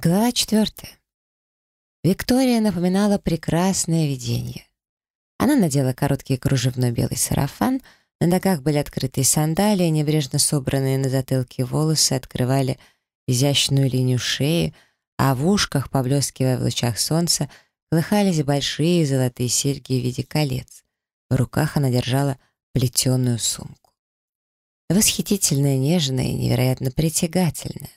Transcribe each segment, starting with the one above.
Глава четвертая. Виктория напоминала прекрасное видение. Она надела короткий кружевной белый сарафан, на ногах были открытые сандалии, небрежно собранные на затылке волосы открывали изящную линию шеи, а в ушках, поблескивая в лучах солнца, колыхались большие золотые серьги в виде колец. В руках она держала плетеную сумку. Восхитительная, нежная и невероятно притягательная.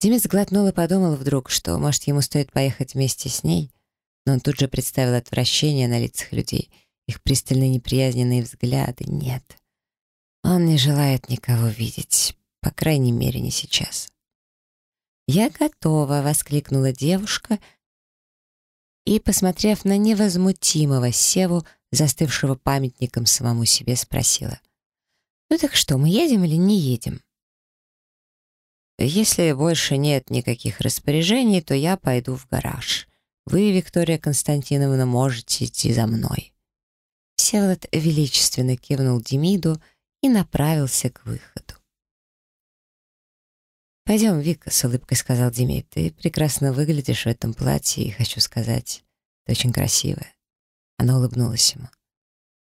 Демид сглотнул и подумал вдруг, что, может, ему стоит поехать вместе с ней, но он тут же представил отвращение на лицах людей, их пристальные неприязненные взгляды. Нет, он не желает никого видеть, по крайней мере, не сейчас. «Я готова!» — воскликнула девушка и, посмотрев на невозмутимого Севу, застывшего памятником самому себе, спросила. «Ну так что, мы едем или не едем?» Если больше нет никаких распоряжений, то я пойду в гараж. Вы, Виктория Константиновна, можете идти за мной». Всеволод величественно кивнул Демиду и направился к выходу. «Пойдем, Вика», — с улыбкой сказал Демид. «Ты прекрасно выглядишь в этом платье, и хочу сказать, ты очень красивая». Она улыбнулась ему.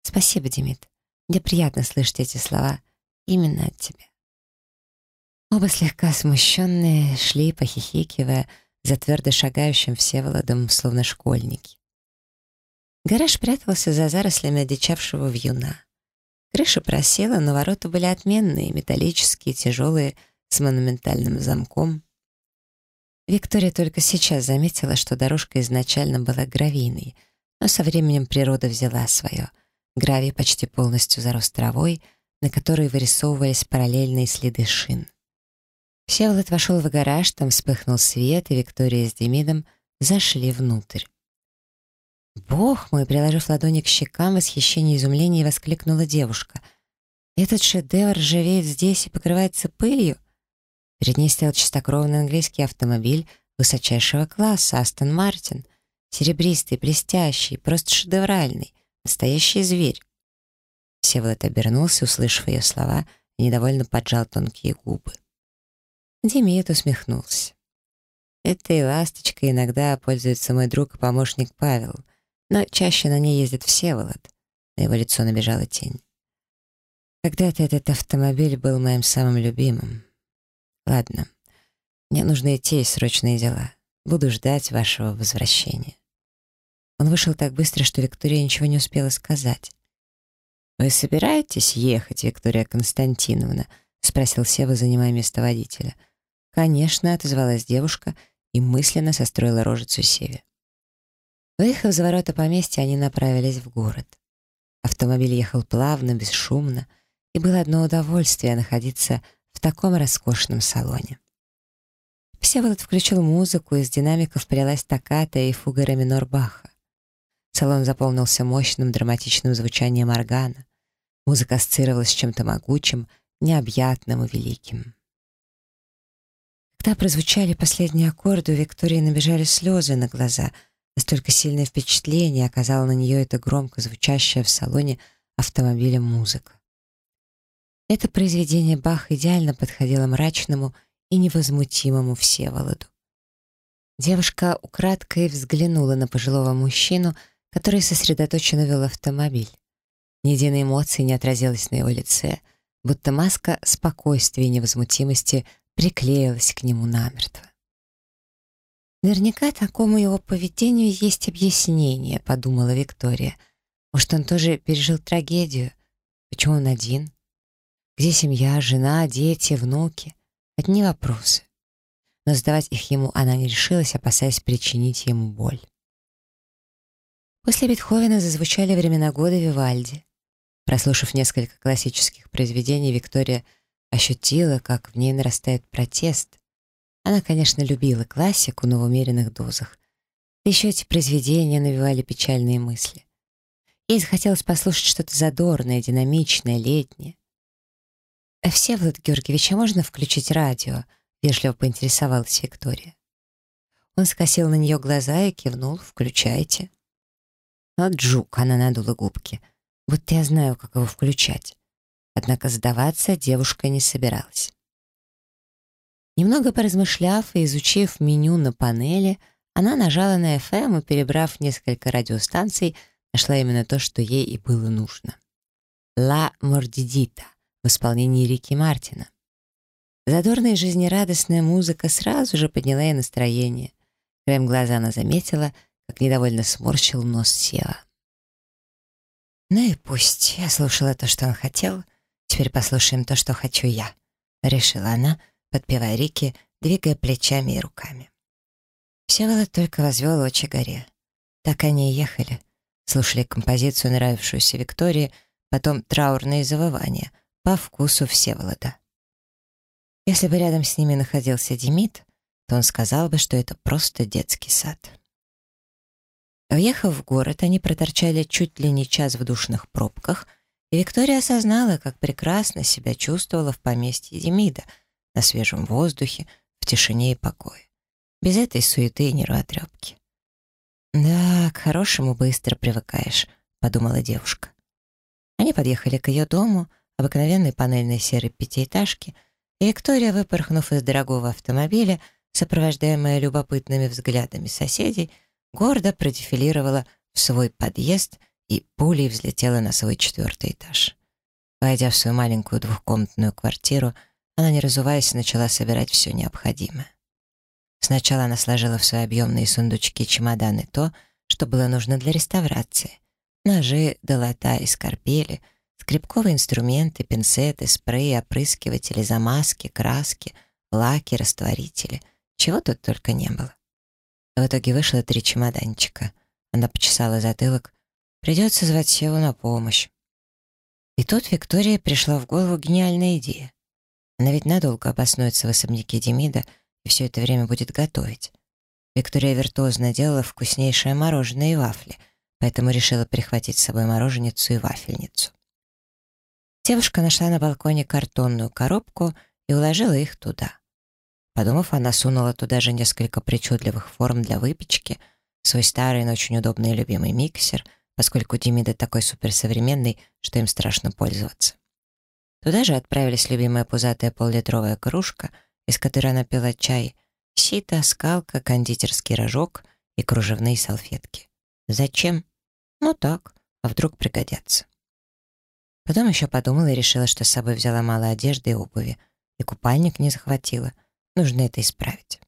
«Спасибо, Демид. Мне приятно слышать эти слова именно от тебя». Оба слегка смущенные шли, похихикивая, за твердо шагающим Всеволодом, словно школьники. Гараж прятался за зарослями одичавшего вьюна. Крыша просела, но ворота были отменные, металлические, тяжелые, с монументальным замком. Виктория только сейчас заметила, что дорожка изначально была гравийной, но со временем природа взяла свое. Гравий почти полностью зарос травой, на которой вырисовывались параллельные следы шин. Всеволод вошел в гараж, там вспыхнул свет, и Виктория с Демидом зашли внутрь. «Бог мой!» — приложив ладони к щекам, в восхищении и изумлении воскликнула девушка. «Этот шедевр живеет здесь и покрывается пылью?» Перед ней стоял чистокровный английский автомобиль высочайшего класса, Астон Мартин. Серебристый, блестящий, просто шедевральный, настоящий зверь. Всеволод обернулся, услышав ее слова, недовольно поджал тонкие губы. Демид усмехнулся. Этой ласточкой иногда пользуется мой друг и помощник Павел, но чаще на ней ездит Всеволод. На его лицо набежала тень. Когда-то этот автомобиль был моим самым любимым. Ладно, мне нужно идти, срочные дела. Буду ждать вашего возвращения. Он вышел так быстро, что Виктория ничего не успела сказать. «Вы собираетесь ехать, Виктория Константиновна?» — спросил Сева, занимая место водителя. «Конечно», — отозвалась девушка и мысленно состроила рожицу Севе. Выехав за ворота поместья, они направились в город. Автомобиль ехал плавно, бесшумно, и было одно удовольствие находиться в таком роскошном салоне. Всеволод включил музыку, из динамиков полилась токката и фуга минор Баха. Салон заполнился мощным драматичным звучанием органа. Музыка ассоциировалась с чем-то могучим, необъятным и великим. Когда прозвучали последние аккорды, у Виктории набежали слезы на глаза. Настолько сильное впечатление оказала на нее эта громко звучащая в салоне автомобиля музыка. Это произведение Баха идеально подходило мрачному и невозмутимому Всеволоду. Девушка украдкой взглянула на пожилого мужчину, который сосредоточенно вел автомобиль. Ни единой эмоции не отразилась на его лице, будто маска спокойствия и невозмутимости приклеилась к нему намертво. Наверняка такому его поведению есть объяснение, подумала Виктория. Может, он тоже пережил трагедию? Почему он один? Где семья, жена, дети, внуки? Одни вопросы. Но задавать их ему она не решилась, опасаясь причинить ему боль. После Бетховена зазвучали времена года Вивальди. Прослушав несколько классических произведений, Виктория ощутила, как в ней нарастает протест. Она, конечно, любила классику, но в умеренных дозах. еще эти произведения навевали печальные мысли. Ей захотелось послушать что-то задорное, динамичное, летнее. «А «Всеволод Георгиевич, а можно включить радио?» — вежливо поинтересовалась Виктория. Он скосил на нее глаза и кивнул «Включайте». «Вот джук!» — она надула губки. «Вот я знаю, как его включать». Однако сдаваться девушка не собиралась. Немного поразмышляв и изучив меню на панели, она нажала на FM и, перебрав несколько радиостанций, нашла именно то, что ей и было нужно. «Ла Мордидита» в исполнении Рики Мартина. Задорная и жизнерадостная музыка сразу же подняла ей настроение. Краем глаза она заметила, как недовольно сморщил нос Сева. «Ну и пусть. Я слушала то, что он хотел. Теперь послушаем то, что хочу я», — решила она, подпевая Рики, двигая плечами и руками. Всеволод только возвел очи горе. Так они и ехали. Слушали композицию, нравившуюся Виктории, потом траурные завывания, по вкусу Всеволода. Если бы рядом с ними находился Демид, то он сказал бы, что это просто детский сад. Въехав в город, они проторчали чуть ли не час в душных пробках, и Виктория осознала, как прекрасно себя чувствовала в поместье Демида, на свежем воздухе, в тишине и покое. Без этой суеты и нервотрепки. «Да, к хорошему быстро привыкаешь», — подумала девушка. Они подъехали к ее дому, обыкновенной панельной серой пятиэтажки, и Виктория, выпорхнув из дорогого автомобиля, сопровождаемая любопытными взглядами соседей, гордо продефилировала в свой подъезд и пулей взлетела на свой четвертый этаж. Войдя в свою маленькую двухкомнатную квартиру, она, не разуваясь, начала собирать все необходимое. Сначала она сложила в свои объемные сундучки чемоданы то, что было нужно для реставрации. Ножи, долота и скорпели, скрипковые инструменты, пинцеты, спреи, опрыскиватели, замазки, краски, лаки, растворители. Чего тут только не было. В итоге вышло три чемоданчика. Она почесала затылок. Придется звать Севу на помощь. И тут Виктория пришла в голову гениальная идея. Она ведь надолго обоснуется в особняке Демида и все это время будет готовить. Виктория виртуозно делала вкуснейшее мороженое и вафли, поэтому решила прихватить с собой мороженицу и вафельницу. Девушка нашла на балконе картонную коробку и уложила их туда. Подумав, она сунула туда же несколько причудливых форм для выпечки, свой старый, но очень удобный любимый миксер, поскольку Демида такой суперсовременный, что им страшно пользоваться. Туда же отправились любимая пузатая поллитровая кружка, из которой она пила чай, сито, скалка, кондитерский рожок и кружевные салфетки. Зачем? Ну так, а вдруг пригодятся. Потом еще подумала и решила, что с собой взяла мало одежды и обуви, и купальник не захватила — Нужно это исправить.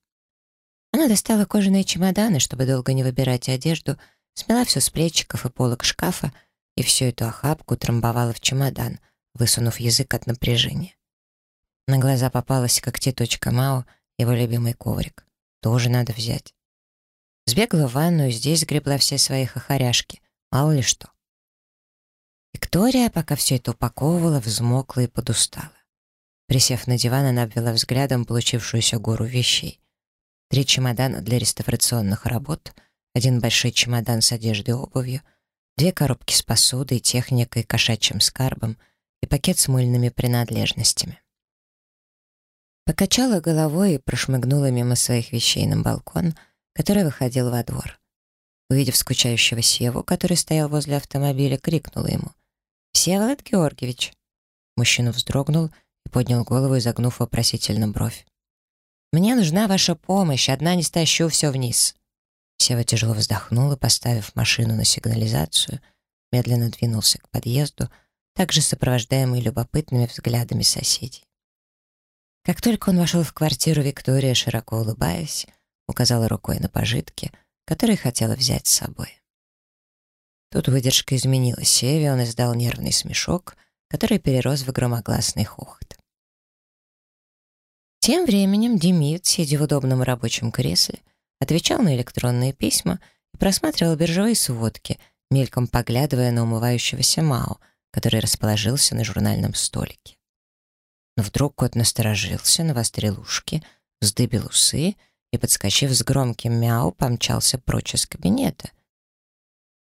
Она достала кожаные чемоданы, чтобы долго не выбирать одежду, смела все с плечиков и полок шкафа и всю эту охапку трамбовала в чемодан, высунув язык от напряжения. На глаза попалась когтеточка Мао, его любимый коврик. Тоже надо взять. Сбегала в ванную, здесь сгребла все свои хохоряшки. Мало ли что. Виктория, пока все это упаковывала, взмокла и подустала. Присев на диван, она обвела взглядом получившуюся гору вещей. Три чемодана для реставрационных работ, один большой чемодан с одеждой и обувью, две коробки с посудой, техникой, кошачьим скарбом и пакет с мыльными принадлежностями. Покачала головой и прошмыгнула мимо своих вещей на балкон, который выходил во двор. Увидев скучающего Севу, который стоял возле автомобиля, крикнула ему. «Всеволод Георгиевич!» Мужчина вздрогнул и поднял голову, изогнув вопросительно бровь. «Мне нужна ваша помощь, одна не стащу все вниз». Сева тяжело вздохнул и, поставив машину на сигнализацию, медленно двинулся к подъезду, также сопровождаемый любопытными взглядами соседей. Как только он вошел в квартиру, Виктория, широко улыбаясь, указала рукой на пожитки, которые хотела взять с собой. Тут выдержка изменилась Севе, он издал нервный смешок, который перерос в громогласный хохот. Тем временем Демид, сидя в удобном рабочем кресле, отвечал на электронные письма и просматривал биржевые сводки, мельком поглядывая на умывающегося Мао, который расположился на журнальном столике. Но вдруг кот насторожился, навострил ушки, вздыбил усы и, подскочив с громким мяу, помчался прочь из кабинета.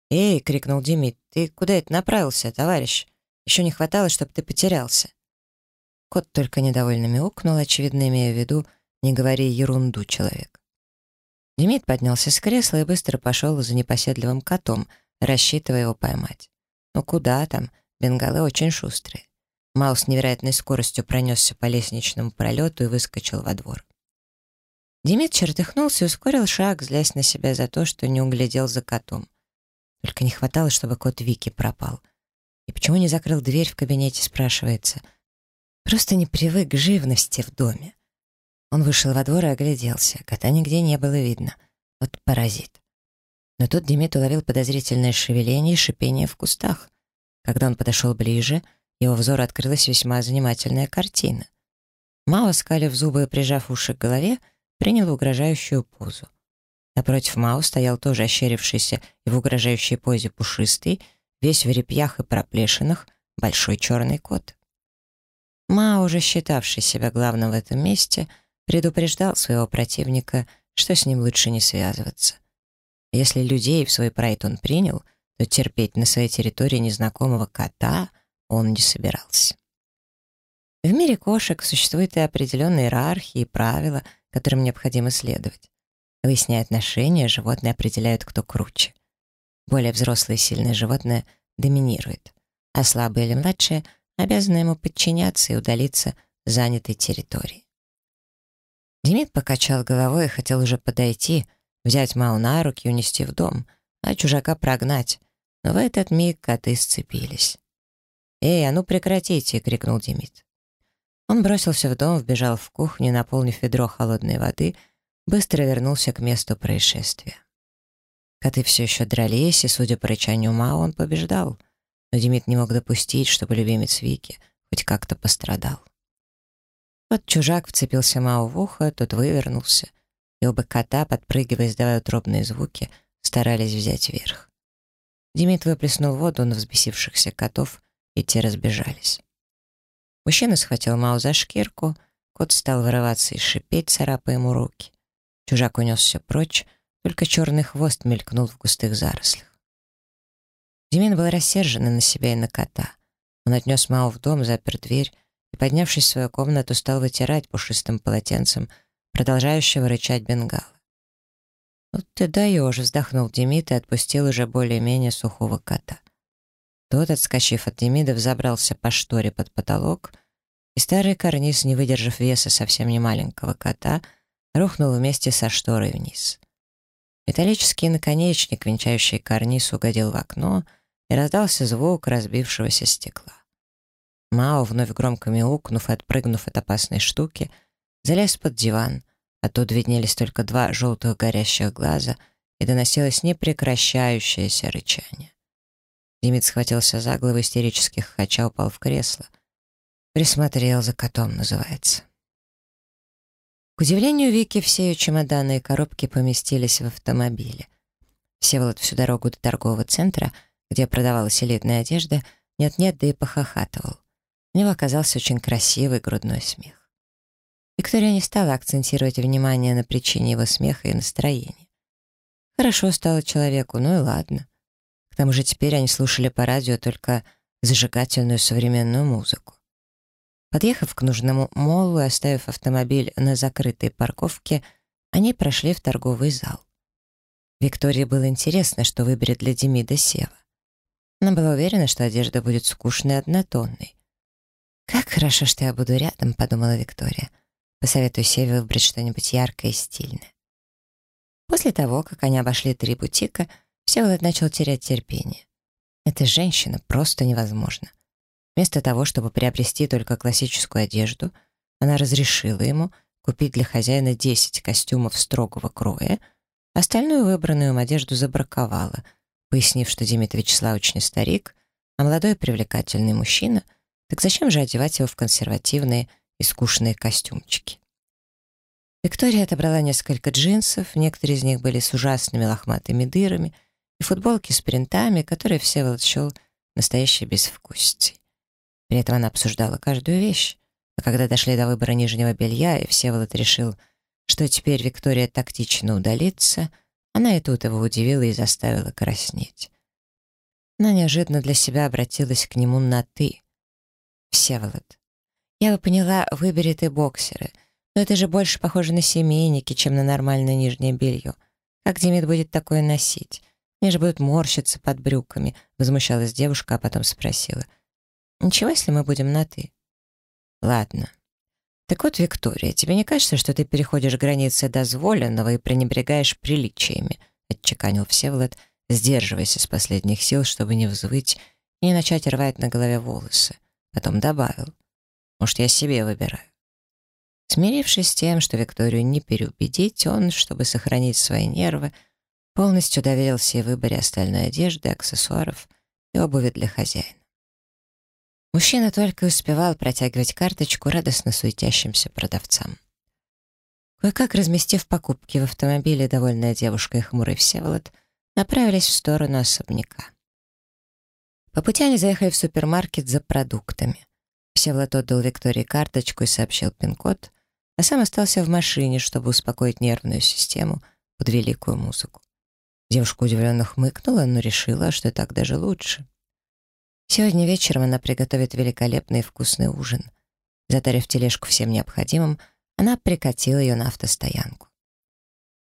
«Эй!» — крикнул Демид. «Ты куда это направился, товарищ? Еще не хватало, чтобы ты потерялся». Кот только недовольно мяукнул, очевидно имея в виду «не говори ерунду, человек». Демид поднялся с кресла и быстро пошел за непоседливым котом, рассчитывая его поймать. Ну куда там, бенгалы очень шустрые. Маус с невероятной скоростью пронесся по лестничному пролету и выскочил во двор. Демид чертыхнулся и ускорил шаг, злясь на себя за то, что не углядел за котом. Только не хватало, чтобы кот Вики пропал. И почему не закрыл дверь в кабинете, спрашивается. Просто не привык к живности в доме. Он вышел во двор и огляделся. Кота нигде не было видно. Вот паразит. Но тут Демид уловил подозрительное шевеление и шипение в кустах. Когда он подошел ближе, его взору открылась весьма занимательная картина. Мао, скалив зубы и прижав уши к голове, принял угрожающую позу. Напротив Мао стоял тоже ощерившийся и в угрожающей позе пушистый, весь в репьях и проплешинах, большой черный кот. Мао, уже считавший себя главным в этом месте, предупреждал своего противника, что с ним лучше не связываться. Если людей в свой прайд он принял, то терпеть на своей территории незнакомого кота он не собирался. В мире кошек существуют и определенные иерархии и правила, которым необходимо следовать. Выясняя отношения, животные определяют, кто круче. Более взрослое и сильное животное доминирует, а слабое или младшее обязаны ему подчиняться и удалиться с занятой территории. Демид покачал головой и хотел уже подойти, взять Мау на руки и унести в дом, а чужака прогнать, но в этот миг коты сцепились. «Эй, а ну прекратите!» — крикнул Демид. Он бросился в дом, вбежал в кухню, наполнив ведро холодной воды, быстро вернулся к месту происшествия. Коты все еще дрались, и, судя по рычанию Мао, он побеждал. Но Демид не мог допустить, чтобы любимец Вики хоть как-то пострадал. Вот чужак вцепился Мао в ухо, тот вывернулся, и оба кота, подпрыгивая, издавая утробные звуки, старались взять верх. Демид выплеснул воду на взбесившихся котов, и те разбежались. Мужчина схватил Мао за шкирку, кот стал вырываться и шипеть, царапая ему руки. Чужак унесся прочь, только черный хвост мелькнул в густых зарослях. Демин был рассержен и на себя, и на кота. Он отнес Мао в дом, запер дверь и, поднявшись в свою комнату, стал вытирать пушистым полотенцем продолжающего рычать бенгала. «Вот ты даешь», — вздохнул Демид и отпустил уже более-менее сухого кота. Тот, отскочив от Демида, взобрался по шторе под потолок, и старый карниз, не выдержав веса совсем не маленького кота, рухнул вместе со шторой вниз. Металлический наконечник, венчающий карниз, угодил в окно, и раздался звук разбившегося стекла. Мао, вновь громко мяукнув и отпрыгнув от опасной штуки, залез под диван, а тут виднелись только два желтых горящих глаза, и доносилось непрекращающееся рычание. Демид схватился за голову истерически хача упал в кресло. Присмотрел за котом, называется. К удивлению Вики, все ее чемоданы и коробки поместились в автомобиле. Всеволод всю дорогу до торгового центра, где продавалась элитная одежда, нет-нет, да и похохатывал. У него оказался очень красивый грудной смех. Виктория не стала акцентировать внимание на причине его смеха и настроения. Хорошо стало человеку, ну и ладно. К тому же теперь они слушали по радио только зажигательную современную музыку. Подъехав к нужному молу и оставив автомобиль на закрытой парковке, они прошли в торговый зал. Виктории было интересно, что выберет для Демида Сева. Она была уверена, что одежда будет скучной и однотонной. «Как хорошо, что я буду рядом», — подумала Виктория. «Посоветую Севе выбрать что-нибудь яркое и стильное». После того, как они обошли три бутика, Всеволод начал терять терпение. Эта женщина просто невозможна. Вместо того, чтобы приобрести только классическую одежду, она разрешила ему купить для хозяина 10 костюмов строгого кроя, остальную выбранную им одежду забраковала, пояснив, что Димит Вячеславович не старик, а молодой привлекательный мужчина, так зачем же одевать его в консервативные и скучные костюмчики? Виктория отобрала несколько джинсов, некоторые из них были с ужасными лохматыми дырами, и футболки с принтами, которые Всеволод счел настоящей безвкусицей. При этом она обсуждала каждую вещь. А когда дошли до выбора нижнего белья, и Всеволод решил, что теперь Виктория тактично удалится, она и тут его удивила и заставила краснеть. Она неожиданно для себя обратилась к нему на «ты». «Всеволод, я бы поняла, выбери ты боксеры, но это же больше похоже на семейники, чем на нормальное нижнее белье. Как Демид будет такое носить? Мне же будут морщиться под брюками», — возмущалась девушка, а потом спросила — Ничего, если мы будем на «ты». Ладно. Так вот, Виктория, тебе не кажется, что ты переходишь границы дозволенного и пренебрегаешь приличиями? Отчеканил Всеволод, сдерживаясь из последних сил, чтобы не взвыть и не начать рвать на голове волосы. Потом добавил. Может, я себе выбираю. Смирившись с тем, что Викторию не переубедить, он, чтобы сохранить свои нервы, полностью доверил себе выборе остальной одежды, аксессуаров и обуви для хозяина. Мужчина только успевал протягивать карточку радостно суетящимся продавцам. Кое-как разместив покупки в автомобиле, довольная девушка и хмурый Всеволод направились в сторону особняка. По пути они заехали в супермаркет за продуктами. Всеволод отдал Виктории карточку и сообщил пин-код, а сам остался в машине, чтобы успокоить нервную систему под великую музыку. Девушка удивленно хмыкнула, но решила, что так даже лучше. Сегодня вечером она приготовит великолепный и вкусный ужин. Затарив тележку всем необходимым, она прикатила ее на автостоянку.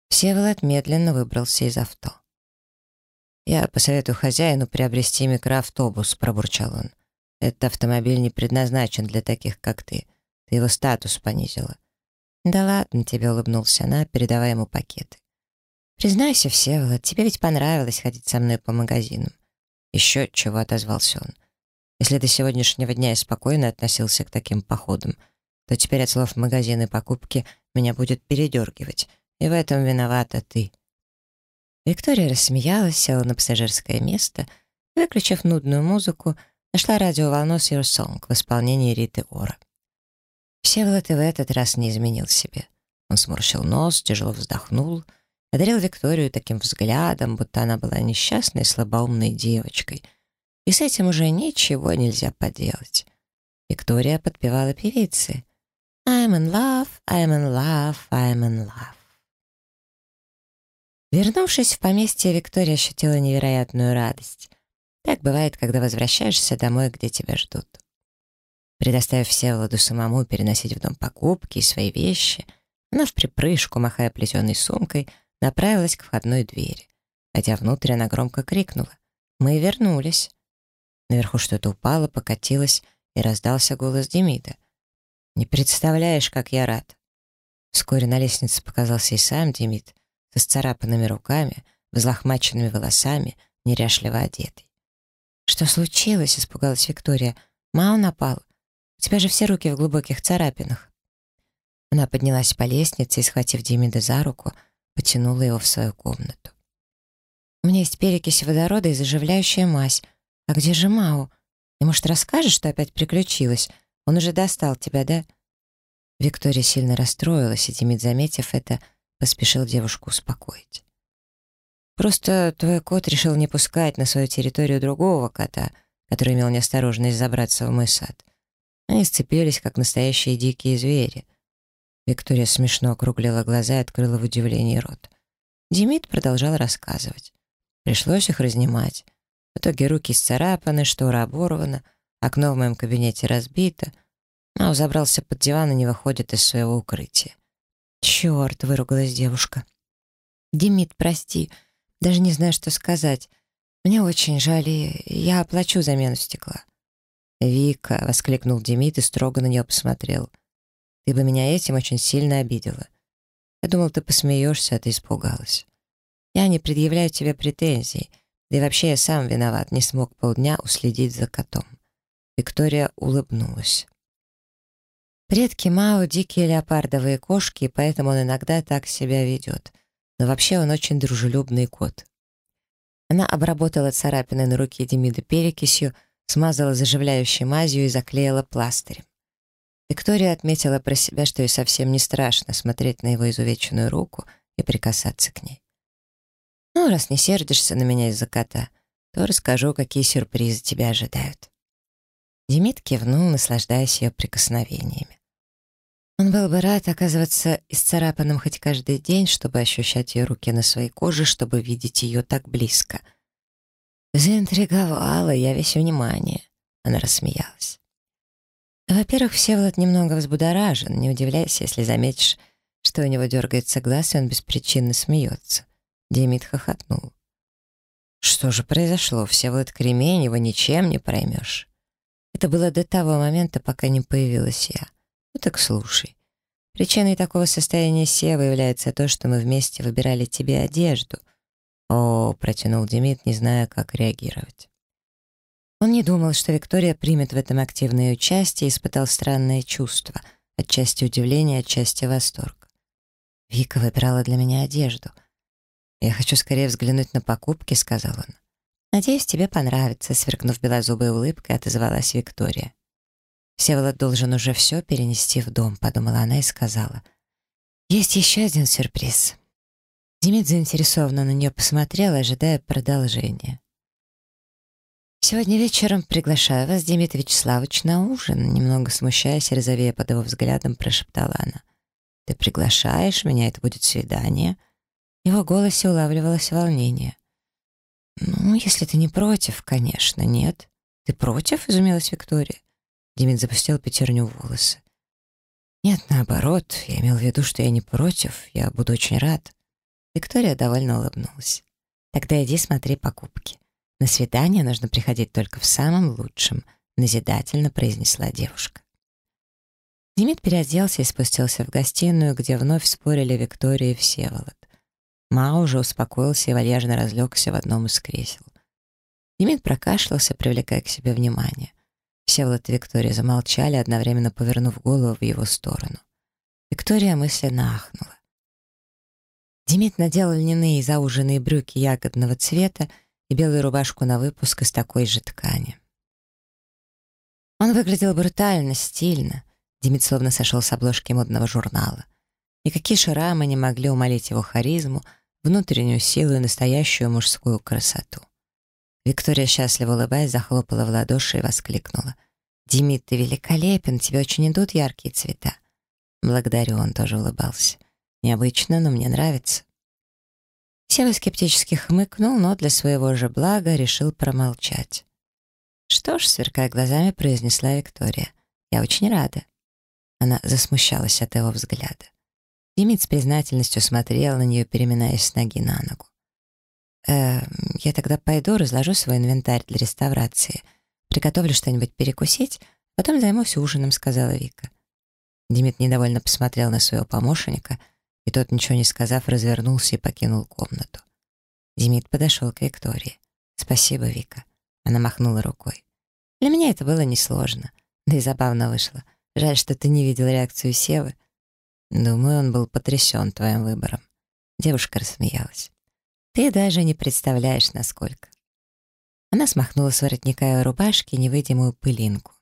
Всеволод медленно выбрался из авто. «Я посоветую хозяину приобрести микроавтобус», — пробурчал он. «Этот автомобиль не предназначен для таких, как ты. Ты его статус понизила». «Да ладно тебе», — улыбнулся она, передавая ему пакеты. «Признайся, Всеволод, тебе ведь понравилось ходить со мной по магазинам. «Еще чего», — отозвался он. «Если до сегодняшнего дня я спокойно относился к таким походам, то теперь от слов магазин и покупки меня будет передергивать, и в этом виновата ты». Виктория рассмеялась, села на пассажирское место, выключив нудную музыку, нашла радиоволну с Your Song в исполнении Риты Ора. Всеволод и в этот раз не изменил себе. Он сморщил нос, тяжело вздохнул — одарил Викторию таким взглядом, будто она была несчастной, слабоумной девочкой. И с этим уже ничего нельзя поделать. Виктория подпевала певице. «I'm in love, I'm in love, I'm in love». Вернувшись в поместье, Виктория ощутила невероятную радость. Так бывает, когда возвращаешься домой, где тебя ждут. Предоставив Всеволоду самому переносить в дом покупки и свои вещи, она в припрыжку, махая плетеной сумкой, направилась к входной двери. Хотя внутрь она громко крикнула. «Мы вернулись». Наверху что-то упало, покатилось, и раздался голос Демида. «Не представляешь, как я рад». Вскоре на лестнице показался и сам Демид, со сцарапанными руками, взлохмаченными волосами, неряшливо одетый. «Что случилось?» — испугалась Виктория. «Мау напал. У тебя же все руки в глубоких царапинах». Она поднялась по лестнице и, схватив Демида за руку, потянула его в свою комнату. «У меня есть перекись водорода и заживляющая мазь. А где же Мао? И, может, расскажешь, что опять приключилось? Он уже достал тебя, да?» Виктория сильно расстроилась, и Демид, заметив это, поспешил девушку успокоить. «Просто твой кот решил не пускать на свою территорию другого кота, который имел неосторожность забраться в мой сад. Они сцепились, как настоящие дикие звери. Виктория смешно округлила глаза и открыла в удивлении рот. Демид продолжал рассказывать. Пришлось их разнимать. В итоге руки исцарапаны, штора оборвана, окно в моем кабинете разбито. Мау забрался под диван и не выходит из своего укрытия. «Черт!» — выругалась девушка. «Демид, прости, даже не знаю, что сказать. Мне очень жаль, и я оплачу замену стекла». «Вика!» — воскликнул Демид и строго на нее посмотрел — ты бы меня этим очень сильно обидела. Я думал, ты посмеешься, а ты испугалась. Я не предъявляю тебе претензий, да и вообще я сам виноват, не смог полдня уследить за котом. Виктория улыбнулась. Предки Мао — дикие леопардовые кошки, поэтому он иногда так себя ведет. Но вообще он очень дружелюбный кот. Она обработала царапины на руке Демида перекисью, смазала заживляющей мазью и заклеила пластырем. Виктория отметила про себя, что ей совсем не страшно смотреть на его изувеченную руку и прикасаться к ней. «Ну, раз не сердишься на меня из-за кота, то расскажу, какие сюрпризы тебя ожидают». Демид кивнул, наслаждаясь ее прикосновениями. Он был бы рад оказываться исцарапанным хоть каждый день, чтобы ощущать ее руки на своей коже, чтобы видеть ее так близко. «Заинтриговала, я весь внимание», — она рассмеялась. Во-первых, Всеволод немного взбудоражен. Не удивляйся, если заметишь, что у него дергается глаз, и он беспричинно смеется. Демид хохотнул. Что же произошло? Всеволод кремень, его ничем не проймешь. Это было до того момента, пока не появилась я. Ну так слушай. Причиной такого состояния Севы является то, что мы вместе выбирали тебе одежду. О, протянул Демид, не зная, как реагировать. Он не думал, что Виктория примет в этом активное участие и испытал странное чувство, отчасти удивление, отчасти восторг. Вика выбирала для меня одежду. «Я хочу скорее взглянуть на покупки», — сказал он. «Надеюсь, тебе понравится», — сверкнув белозубой улыбкой, отозвалась Виктория. «Всеволод должен уже все перенести в дом», — подумала она и сказала. «Есть еще один сюрприз». Демид заинтересованно на нее посмотрел, ожидая продолжения. «Сегодня вечером приглашаю вас, Демид Вячеславович, на ужин», немного смущаясь розовея под его взглядом, прошептала она. «Ты приглашаешь меня, это будет свидание?» В его голосе улавливалось волнение. «Ну, если ты не против, конечно, нет». «Ты против?» — изумилась Виктория. Демид запустил пятерню в волосы. «Нет, наоборот, я имел в виду, что я не против, я буду очень рад». Виктория довольно улыбнулась. «Тогда иди смотри покупки. На свидание нужно приходить только в самом лучшем», назидательно произнесла девушка. Демид переоделся и спустился в гостиную, где вновь спорили Виктория и Всеволод. Ма уже успокоился и вальяжно разлегся в одном из кресел. Демид прокашлялся, привлекая к себе внимание. Всеволод и Виктория замолчали, одновременно повернув голову в его сторону. Виктория мысленно ахнула. Демид надел льняные зауженные брюки ягодного цвета и белую рубашку на выпуск из такой же ткани. Он выглядел брутально, стильно. Демид словно сошел с обложки модного журнала. Никакие шрамы не могли умолить его харизму, внутреннюю силу и настоящую мужскую красоту. Виктория, счастливо улыбаясь, захлопала в ладоши и воскликнула. «Димит, ты великолепен, тебе очень идут яркие цвета». «Благодарю», он тоже улыбался. «Необычно, но мне нравится». Сева скептически хмыкнул, но для своего же блага решил промолчать. «Что ж», — сверкая глазами, произнесла Виктория, — «я очень рада». Она засмущалась от его взгляда. Демид с признательностью смотрел на нее, переминаясь с ноги на ногу. «Э, «Я тогда пойду, разложу свой инвентарь для реставрации, приготовлю что-нибудь перекусить, потом займусь ужином», — сказала Вика. Демид недовольно посмотрел на своего помощника, и тот, ничего не сказав, развернулся и покинул комнату. Демид подошел к Виктории. «Спасибо, Вика». Она махнула рукой. «Для меня это было несложно, да и забавно вышло. Жаль, что ты не видел реакцию Севы». «Думаю, он был потрясен твоим выбором». Девушка рассмеялась. Ты даже не представляешь, насколько. Она смахнула с воротника и рубашки невидимую пылинку.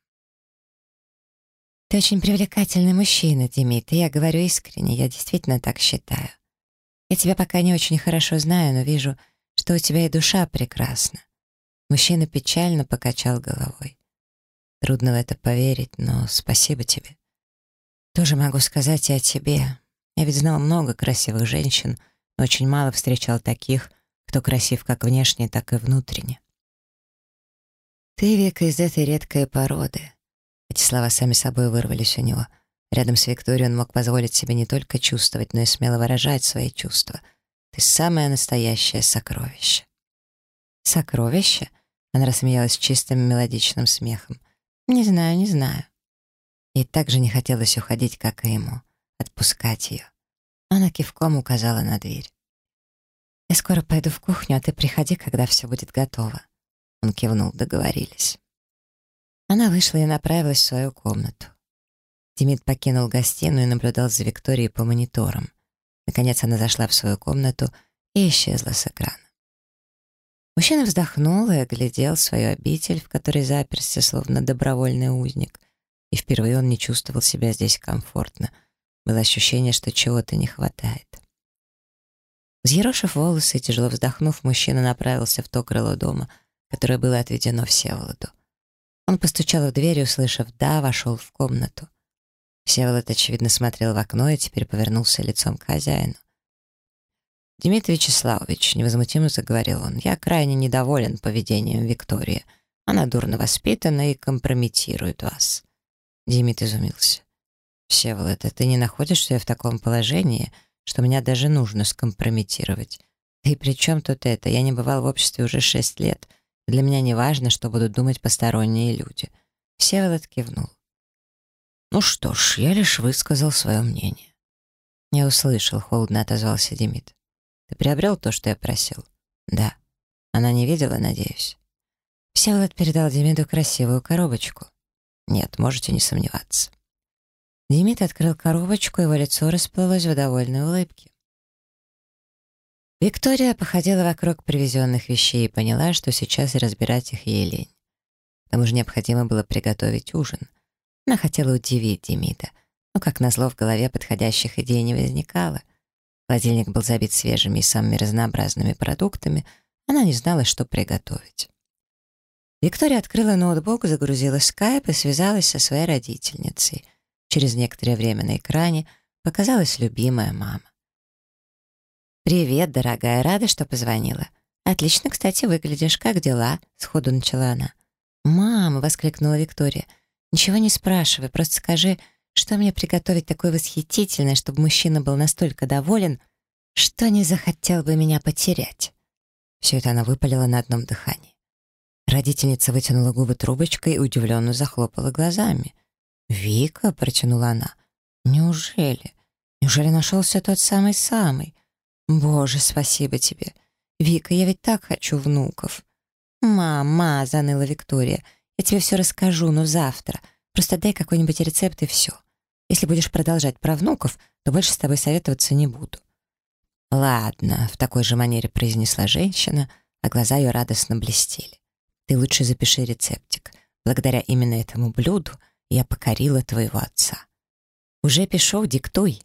Ты очень привлекательный мужчина, Демид, и я говорю искренне, я действительно так считаю. Я тебя пока не очень хорошо знаю, но вижу, что у тебя и душа прекрасна. Мужчина печально покачал головой. Трудно в это поверить, но спасибо тебе. Тоже могу сказать и о тебе. Я ведь знал много красивых женщин, но очень мало встречал таких, кто красив как внешне, так и внутренне. «Ты, Вика, из этой редкой породы». Эти слова сами собой вырвались у него. Рядом с Викторией он мог позволить себе не только чувствовать, но и смело выражать свои чувства. «Ты самое настоящее сокровище». «Сокровище?» Она рассмеялась чистым мелодичным смехом. «Не знаю, не знаю». Ей так же не хотелось уходить, как и ему, отпускать ее. Она кивком указала на дверь. «Я скоро пойду в кухню, а ты приходи, когда все будет готово». Он кивнул, договорились. Она вышла и направилась в свою комнату. Демид покинул гостиную и наблюдал за Викторией по мониторам. Наконец она зашла в свою комнату и исчезла с экрана. Мужчина вздохнул и оглядел свою обитель, в которой заперся, словно добровольный узник, и впервые он не чувствовал себя здесь комфортно — было ощущение, что чего-то не хватает. Взъерошив волосы и тяжело вздохнув, мужчина направился в то крыло дома, которое было отведено Всеволоду. Он постучал в дверь и, услышав «да», вошел в комнату. Всеволод, очевидно, смотрел в окно и теперь повернулся лицом к хозяину. «Дмитрий Вячеславович», — невозмутимо заговорил он, — «я крайне недоволен поведением Виктории. Она дурно воспитана и компрометирует вас». Демид изумился. «Всеволод, а ты не находишь, что я в таком положении, что меня даже нужно скомпрометировать? Да и при чем тут это? Я не бывал в обществе уже шесть лет. Для меня не важно, что будут думать посторонние люди. Всеволод кивнул. «Ну что ж, я лишь высказал свое мнение». «Я услышал», — холодно отозвался Демид. «Ты приобрел то, что я просил?» «Да». «Она не видела, надеюсь?» Всеволод передал Демиду красивую коробочку. «Нет, можете не сомневаться». Демид открыл коробочку, его лицо расплылось в довольной улыбке. Виктория походила вокруг привезенных вещей и поняла, что сейчас разбирать их ей лень. К тому же необходимо было приготовить ужин. Она хотела удивить Демида, но, как назло, в голове подходящих идей не возникало. Холодильник был забит свежими и самыми разнообразными продуктами, она не знала, что приготовить. Виктория открыла ноутбук, загрузила скайп и связалась со своей родительницей. Через некоторое время на экране показалась любимая мама. «Привет, дорогая, рада, что позвонила. Отлично, кстати, выглядишь. Как дела?» — сходу начала она. «Мама!» — воскликнула Виктория. «Ничего не спрашивай, просто скажи, что мне приготовить такое восхитительное, чтобы мужчина был настолько доволен, что не захотел бы меня потерять». Все это она выпалила на одном дыхании. Родительница вытянула губы трубочкой и удивленно захлопала глазами. «Вика», — протянула она, — «неужели? Неужели нашелся тот самый-самый? Боже, спасибо тебе. Вика, я ведь так хочу внуков». «Мама», — заныла Виктория, — «я тебе все расскажу, но завтра. Просто дай какой-нибудь рецепт и все. Если будешь продолжать про внуков, то больше с тобой советоваться не буду». «Ладно», — в такой же манере произнесла женщина, а глаза ее радостно блестели. «Ты лучше запиши рецептик. Благодаря именно этому блюду я покорила твоего отца». «Уже пишу, диктуй».